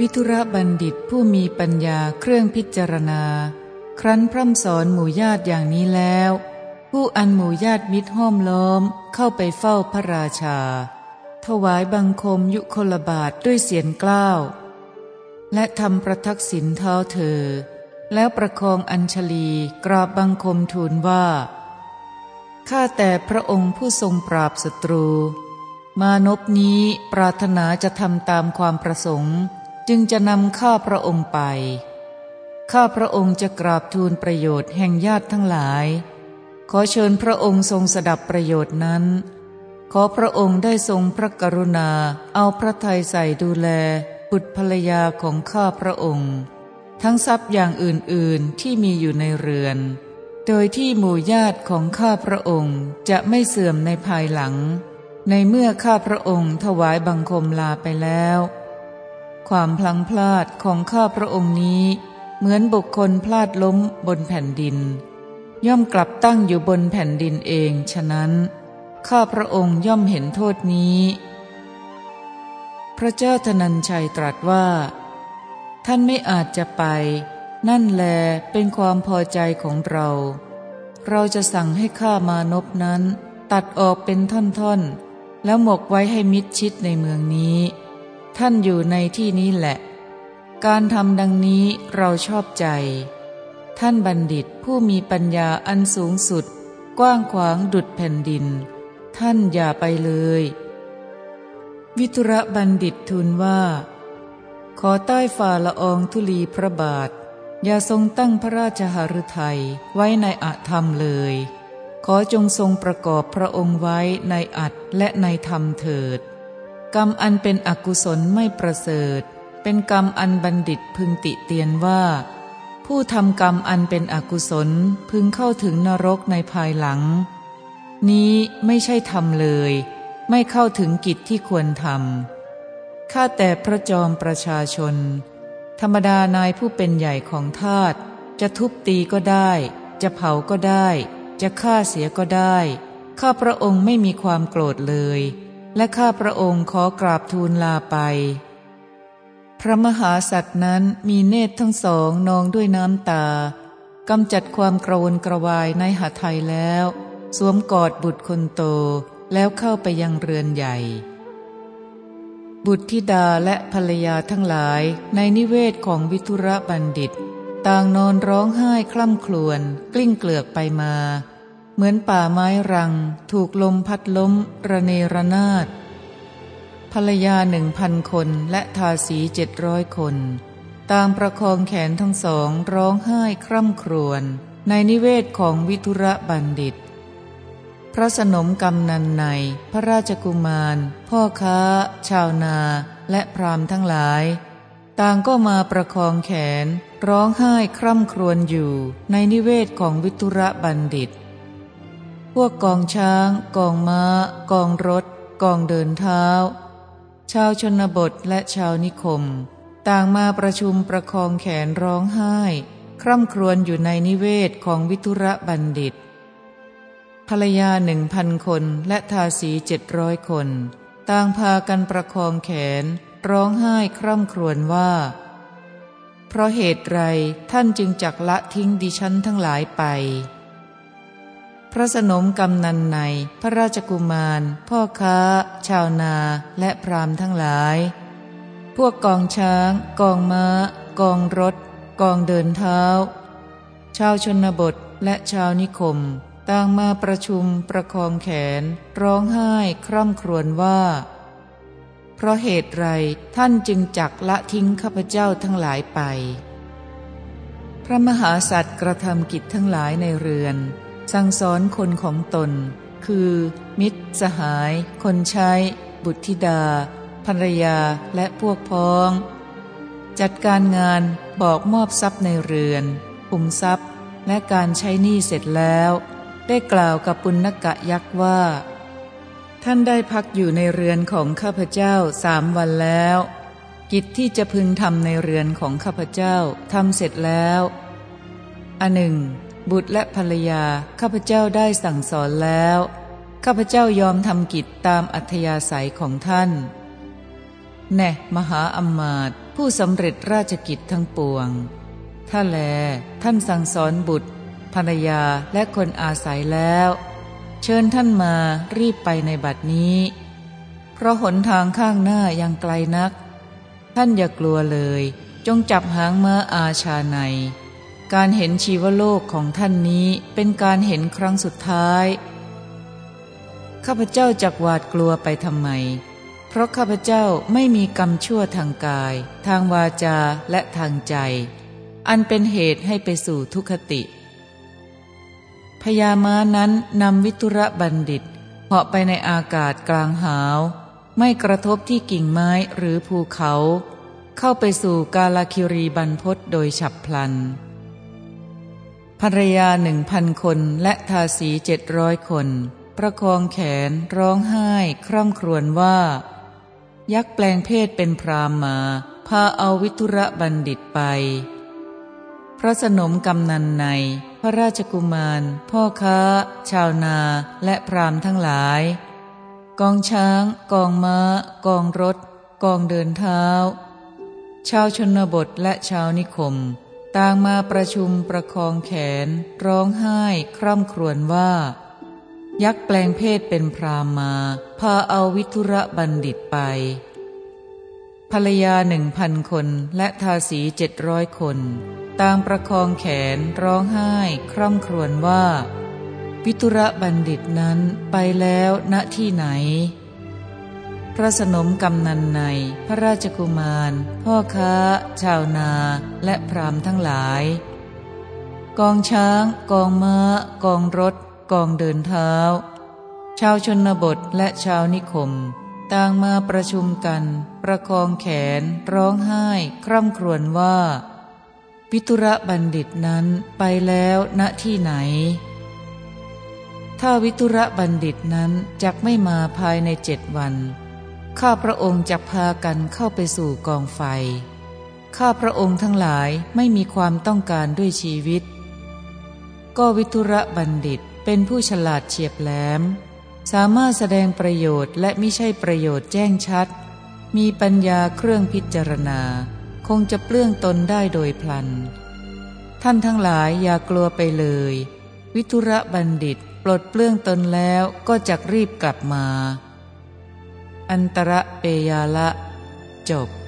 วิทุระบัณฑิตผู้มีปัญญาเครื่องพิจารณา ครั้นพร่ำสอนหมู่ญาติอย่างนี้แล้ว ผู้อันหมู่ญาติมิตรห้อมล้อมเข้าไปเฝ้าพระราชา ถวายบังคมยุคลบาทด้วยเสียงกล้าวและทำประทักษิณเท้าเธอ แล้วประคองอัญชลีกราบบังคมทูลว่าข้าแต่พระองค์ผู้ทรงปราบศัตรู มานพนี้ปรารถนาจะทำตามความประสงค์ จึงจะนำข้าพระองค์ไป ข้าพระองค์จะกราบทูลประโยชน์แห่งญาติทั้งหลาย ขอเชิญพระองค์ทรงสดับประโยชน์นั้น ขอพระองค์ได้ทรงพระกรุณาเอาพระทัยใส่ดูแลบุตรภรรยาของข้าพระองค์ ทั้งทรัพย์อย่างอื่นๆที่มีอยู่ในเรือน โดยที่หมู่ญาติของข้าพระองค์จะไม่เสื่อมในภายหลัง ในเมื่อข้าพระองค์ถวายบังคมลาไปแล้ว ความพลังพลาดของข้าพระองค์นี้ เหมือนบุคคลพลาดล้มบนแผ่นดิน ย่อมกลับตั้งอยู่บนแผ่นดินเองฉะนั้นข้าพระองค์ย่อมเห็นโทษนี้ พระเจ้าธนัญชัยตรัสว่า ท่านไม่อาจจะไป นั่นแลเป็นความพอใจของเรา เราจะสั่งให้ข้ามานพนั้น ตัดออกเป็นท่อนๆ แล้วหมกไว้ให้มิดชิดในเมืองนี้ ท่านอยู่ในที่นี้แหละ การทำดังนี้เราชอบใจ ท่านบัณฑิตผู้มีปัญญาอันสูงสุด กว้างขวางดุดแผ่นดิน ท่านอย่าไปเลย วิทุระบัณฑิตทูลว่า ขอใต้ฝ่าละอองธุลีพระบาท อย่าทรงตั้งพระราชหฤทัยไว้ในอธรรมเลย ขอจงทรงประกอบพระองค์ไว้ในอัดและในธรรมเถิด กรรมอันเป็นอกุศลไม่ประเสริฐ เป็นกรรมอันบัณฑิตพึงติเตียนว่า ผู้ทำกรรมอันเป็นอกุศลพึงเข้าถึงนรกในภายหลัง นี้ไม่ใช่ทำเลย ไม่เข้าถึงกิจที่ควรทำข้าแต่พระจอมประชาชน ธรรมดานายผู้เป็นใหญ่ของทาตจะทุบตีก็ได้ จะเผาก็ได้ จะฆ่าเสียก็ได้ ข้าพระองค์ไม่มีความโกรธเลย และข้าพระองค์ขอกราบทูลลาไป พระมหาสัตว์นั้นมีเนตรทั้งสองนองด้วยน้ำตากำจัดความกระวนกระวายในหาไทยแล้ว สวมกอดบุตรคนโตแล้วเข้าไปยังเรือนใหญ่ บุตรธิดาและภรรยาทั้งหลายในนิเวศของวิทุระบัณฑิต ต่างนอนร้องไห้คล่ำครวญกลิ้งเกลือกไปมา เหมือนป่าไม้รัง ถูกลมพัดล้ม ระเนระนาดภรรยาหนึ่งพันคนและทาสีเจ็ดร้อยคน ตามประคองแขนทั้งสองร้องไห้คร่ำครวญในนิเวศของวิทุระบัณฑิต พระสนมกำนันใน พระราชกุมาร พ่อค้า ชาวนา และพรามทั้งหลาย ต่างก็มาประคองแขน ร้องไห้คร่ำครวญอยู่ในนิเวศของวิทุระบัณฑิต พวกกองช้าง กองม้า กองรถ กองเดินเท้า ชาวชนบทและชาวนิคม ต่างมาประชุมประคองแขนร้องไห้ คร่ำครวญอยู่ในนิเวศของวิทุระบัณฑิต ภรรยาหนึ่งพันคนและทาสีเจ็ดร้อยคน ต่างพากันประคองแขน ร้องไห้คร่ำครวญว่า เพราะเหตุไรท่านจึงจักละทิ้งดิฉันทั้งหลายไป พระสนมกำนันใน พระราชกุมาร พ่อค้า ชาวนา และพรามทั้งหลาย พวกกองช้าง กองม้า กองรถ กองเดินเท้า ชาวชนบทและชาวนิคม ต่างมาประชุมประคองแขน ร้องไห้คร่ำครวญว่า เพราะเหตุไรท่านจึงจักละทิ้งข้าพเจ้าทั้งหลายไป พระมหาสัตว์กระทำกิจทั้งหลายในเรือน สั่งสอนคนของตน คือ มิตร สหาย คนใช้ บุตรธิดา ภรรยาและพวกพ้อง จัดการงานบอกมอบทรัพย์ในเรือนอุมทรัพย์และการใช้หนี้เสร็จแล้ว ได้กล่าวกับปุณกะยักษ์ว่า ท่านได้พักอยู่ในเรือนของข้าพเจ้าสามวันแล้ว กิจที่จะพึงทำในเรือนของข้าพเจ้าทำเสร็จแล้วอันหนึ่ง บุตรและภรรยา ข้าพเจ้าได้สั่งสอนแล้ว ข้าพเจ้ายอมทำกิจตามอัธยาศัยของท่าน แน่มหาอมาตผู้สำเร็จราชกิจทั้งปวง ถ้าแล ท่านสั่งสอนบุตร ภรรยาและคนอาศัยแล้ว เชิญท่านมารีบไปในบัดนี้ เพราะหนทางข้างหน้ายังไกลนัก ท่านอย่ากลัวเลย จงจับหางม้าอาชาใน การเห็นชีวโลกของท่านนี้เป็นการเห็นครั้งสุดท้าย ข้าพเจ้าจักหวาดกลัวไปทำไม เพราะข้าพเจ้าไม่มีกรรมชั่วทางกาย ทางวาจาและทางใจ อันเป็นเหตุให้ไปสู่ทุคติ พญาม้านั้นนำวิทุระบัณฑิตเหาะไปในอากาศกลางหาว ไม่กระทบที่กิ่งไม้หรือภูเขา เข้าไปสู่กาลาคิรีบรรพศโดยฉับพลัน ภรรยาหนึ่งพันคนและทาสีเจ็ดร้อยคน ประคองแขนร้องไห้คร่ำครวญว่า ยักษ์แปลงเพศเป็นพรามมา พาเอาวิทุระบัณฑิตไป พระสนมกำนันใน พระราชกุมาร พ่อค้า ชาวนาและพรามทั้งหลาย กองช้าง กองมา้า กองรถ กองเดินเท้า ชาวชนบทและชาวนิคม ต่างมาประชุมประคองแขน ร้องไห้คร่ำครวญว่า ยักษ์แปลงเพศเป็นพรามมา พาเอาวิทุระบัณฑิตไป ภรรยาหนึ่งพันคนและทาสีเจ็ดร้อยคนต่างประคองแขนร้องไห้คร่ำครวญว่า วิทุระบัณฑิตนั้นไปแล้วณที่ไหน พระสนมกำนันในพระราชกุมาร พ่อค้า ชาวนา และพรามทั้งหลาย กองช้าง กองมา้า กองรถ กองเดินเท้า ชาวชนบทและชาวนิคม ต่างมาประชุมกัน ประคองแขน ร้องไห้ คร่ำครวญว่าวิตุระบัณฑิตนั้นไปแล้วณที่ไหนถ้าวิตุระบัณฑิตนั้นจักไม่มาภายในเจ็ดวัน ข้าพระองค์จะพากันเข้าไปสู่กองไฟ ข้าพระองค์ทั้งหลายไม่มีความต้องการด้วยชีวิต ก็วิตุระบัณฑิตเป็นผู้ฉลาดเฉียบแหลม สามารถแสดงประโยชน์และไม่ใช่ประโยชน์แจ้งชัด มีปัญญาเครื่องพิจารณา คงจะเปลื้องตนได้โดยพลัน ท่านทั้งหลายอย่ากลัวไปเลย วิทุระบัณฑิตปลดเปลื้องตนแล้วก็จะรีบกลับมา อันตรเปยาละ จบ